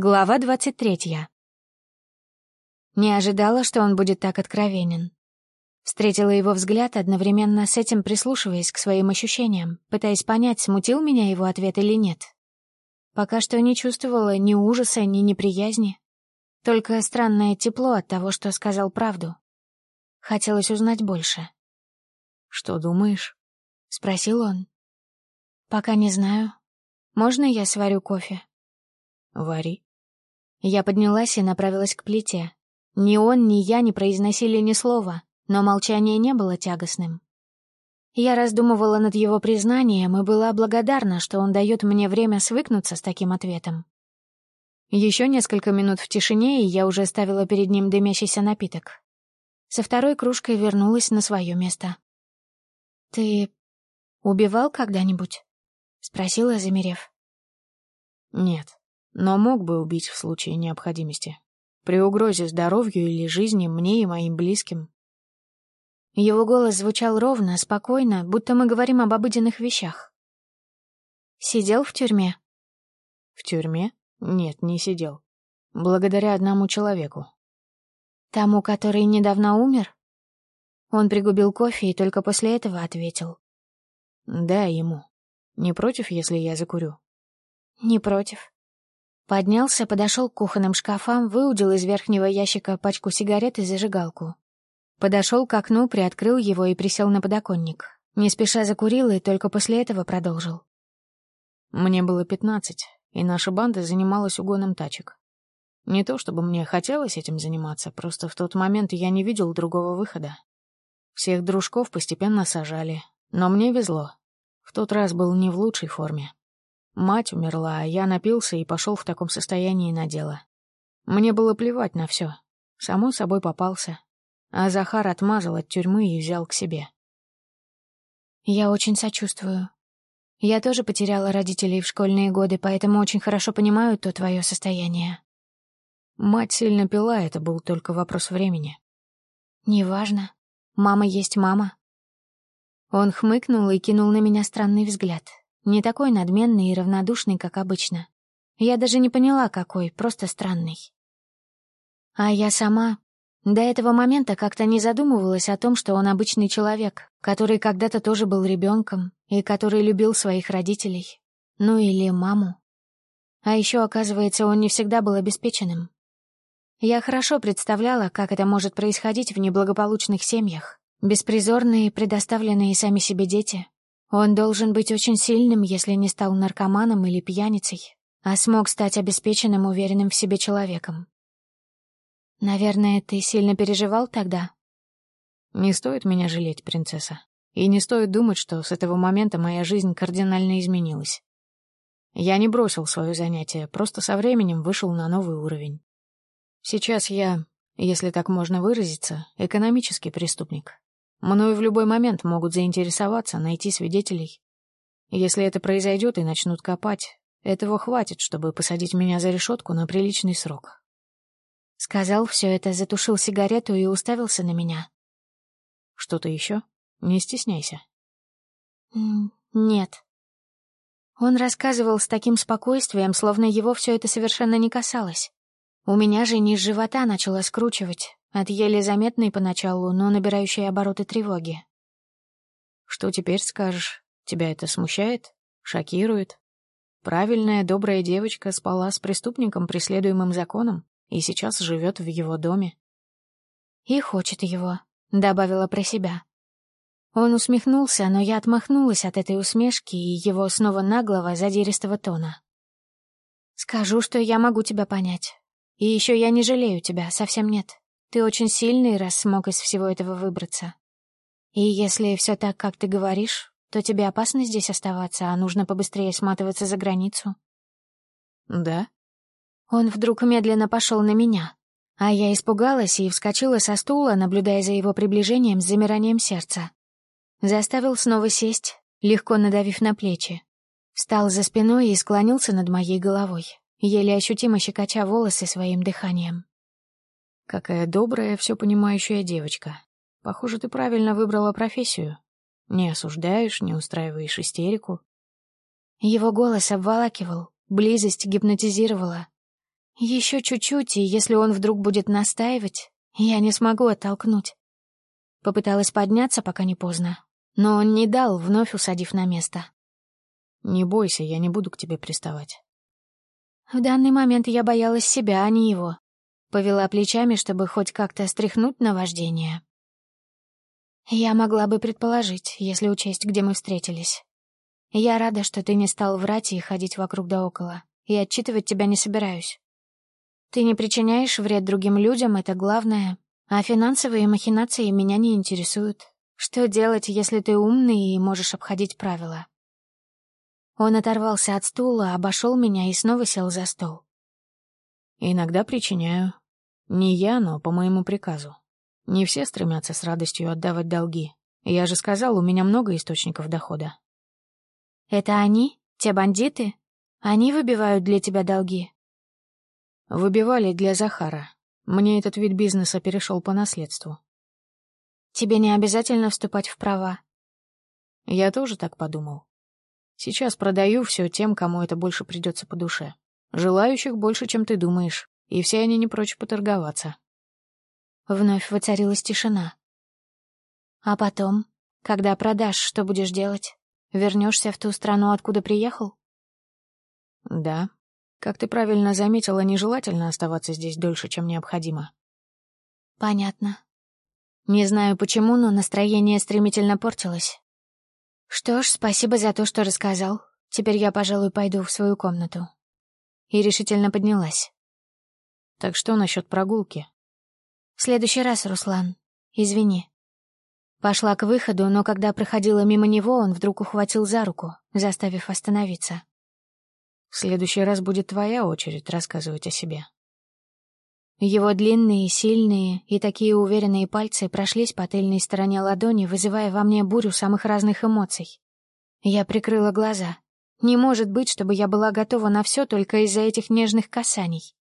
Глава двадцать третья. Не ожидала, что он будет так откровенен. Встретила его взгляд, одновременно с этим прислушиваясь к своим ощущениям, пытаясь понять, смутил меня его ответ или нет. Пока что не чувствовала ни ужаса, ни неприязни. Только странное тепло от того, что сказал правду. Хотелось узнать больше. «Что думаешь?» — спросил он. «Пока не знаю. Можно я сварю кофе?» «Вари». Я поднялась и направилась к плите. Ни он, ни я не произносили ни слова, но молчание не было тягостным. Я раздумывала над его признанием и была благодарна, что он дает мне время свыкнуться с таким ответом. Еще несколько минут в тишине, и я уже ставила перед ним дымящийся напиток. Со второй кружкой вернулась на свое место. «Ты убивал когда-нибудь?» — спросила, замерев. «Нет», но мог бы убить в случае необходимости. При угрозе здоровью или жизни мне и моим близким. Его голос звучал ровно, спокойно, будто мы говорим об обыденных вещах. «Сидел в тюрьме?» «В тюрьме? Нет, не сидел. Благодаря одному человеку». «Тому, который недавно умер?» Он пригубил кофе и только после этого ответил. «Да, ему. Не против, если я закурю?» «Не против». Поднялся, подошел к кухонным шкафам, выудил из верхнего ящика пачку сигарет и зажигалку. Подошел к окну, приоткрыл его и присел на подоконник. Не спеша закурил и только после этого продолжил. Мне было пятнадцать, и наша банда занималась угоном тачек. Не то чтобы мне хотелось этим заниматься, просто в тот момент я не видел другого выхода. Всех дружков постепенно сажали, но мне везло. В тот раз был не в лучшей форме. Мать умерла, а я напился и пошел в таком состоянии на дело. Мне было плевать на все. Само собой попался. А Захар отмазал от тюрьмы и взял к себе. Я очень сочувствую. Я тоже потеряла родителей в школьные годы, поэтому очень хорошо понимаю то твое состояние. Мать сильно пила, это был только вопрос времени. Неважно. Мама есть мама. Он хмыкнул и кинул на меня странный взгляд. Не такой надменный и равнодушный, как обычно. Я даже не поняла, какой, просто странный. А я сама до этого момента как-то не задумывалась о том, что он обычный человек, который когда-то тоже был ребенком и который любил своих родителей. Ну или маму. А еще, оказывается, он не всегда был обеспеченным. Я хорошо представляла, как это может происходить в неблагополучных семьях. Беспризорные, предоставленные сами себе дети, он должен быть очень сильным, если не стал наркоманом или пьяницей, а смог стать обеспеченным, уверенным в себе человеком. Наверное, ты сильно переживал тогда? Не стоит меня жалеть, принцесса. И не стоит думать, что с этого момента моя жизнь кардинально изменилась. Я не бросил свое занятие, просто со временем вышел на новый уровень. Сейчас я, если так можно выразиться, экономический преступник. Мною в любой момент могут заинтересоваться, найти свидетелей. Если это произойдет и начнут копать, этого хватит, чтобы посадить меня за решетку на приличный срок. Сказал все это, затушил сигарету и уставился на меня. Что-то еще? Не стесняйся. Нет. Он рассказывал с таким спокойствием, словно его все это совершенно не касалось. У меня же низ живота начало скручивать, от еле заметной поначалу, но набирающей обороты тревоги. «Что теперь скажешь? Тебя это смущает? Шокирует? Правильная, добрая девочка спала с преступником, преследуемым законом, и сейчас живет в его доме». «И хочет его», — добавила про себя. Он усмехнулся, но я отмахнулась от этой усмешки и его снова наглого, задиристого тона. «Скажу, что я могу тебя понять. И еще я не жалею тебя, совсем нет. Ты очень сильный, раз смог из всего этого выбраться. И если все так, как ты говоришь, то тебе опасно здесь оставаться, а нужно побыстрее сматываться за границу. Да? Он вдруг медленно пошел на меня, а я испугалась и вскочила со стула, наблюдая за его приближением с замиранием сердца. Заставил снова сесть, легко надавив на плечи. Встал за спиной и склонился над моей головой, еле ощутимо щекоча волосы своим дыханием. Какая добрая, все понимающая девочка. Похоже, ты правильно выбрала профессию. Не осуждаешь, не устраиваешь истерику. Его голос обволакивал, близость гипнотизировала. Еще чуть-чуть, и если он вдруг будет настаивать, я не смогу оттолкнуть. Попыталась подняться, пока не поздно, но он не дал, вновь усадив на место. «Не бойся, я не буду к тебе приставать». В данный момент я боялась себя, а не его. Повела плечами, чтобы хоть как-то стряхнуть наваждение. Я могла бы предположить, если учесть, где мы встретились. Я рада, что ты не стал врать и ходить вокруг да около, и отчитывать тебя не собираюсь. Ты не причиняешь вред другим людям, это главное, а финансовые махинации меня не интересуют. Что делать, если ты умный и можешь обходить правила? Он оторвался от стула, обошел меня и снова сел за стол. Иногда причиняю. Не я, но по моему приказу. Не все стремятся с радостью отдавать долги. Я же сказал, у меня много источников дохода. Это они? Те бандиты? Они выбивают для тебя долги? Выбивали для Захара. Мне этот вид бизнеса перешел по наследству. Тебе не обязательно вступать в права. Я тоже так подумал. Сейчас продаю все тем, кому это больше придется по душе. Желающих больше, чем ты думаешь, и все они не прочь поторговаться. Вновь воцарилась тишина. А потом, когда продашь, что будешь делать? Вернешься в ту страну, откуда приехал? Да. Как ты правильно заметила, нежелательно оставаться здесь дольше, чем необходимо. Понятно. Не знаю почему, но настроение стремительно портилось. Что ж, спасибо за то, что рассказал. Теперь я, пожалуй, пойду в свою комнату и решительно поднялась. «Так что насчет прогулки?» «В следующий раз, Руслан. Извини». Пошла к выходу, но когда проходила мимо него, он вдруг ухватил за руку, заставив остановиться. «В следующий раз будет твоя очередь рассказывать о себе». Его длинные, сильные и такие уверенные пальцы прошлись по тыльной стороне ладони, вызывая во мне бурю самых разных эмоций. Я прикрыла глаза, не может быть, чтобы я была готова на все только из-за этих нежных касаний.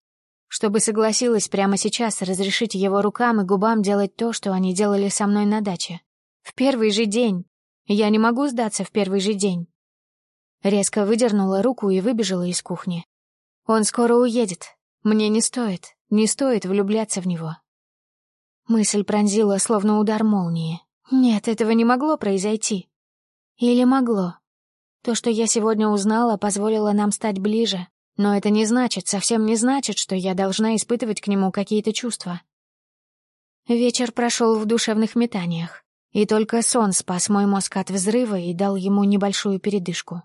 Чтобы согласилась прямо сейчас разрешить его рукам и губам делать то, что они делали со мной на даче. В первый же день. Я не могу сдаться в первый же день. Резко выдернула руку и выбежала из кухни. Он скоро уедет. Мне не стоит, не стоит влюбляться в него. Мысль пронзила, словно удар молнии. Нет, этого не могло произойти. Или могло? То, что я сегодня узнала, позволило нам стать ближе, но это не значит, совсем не значит, что я должна испытывать к нему какие-то чувства. Вечер прошел в душевных метаниях, и только сон спас мой мозг от взрыва и дал ему небольшую передышку.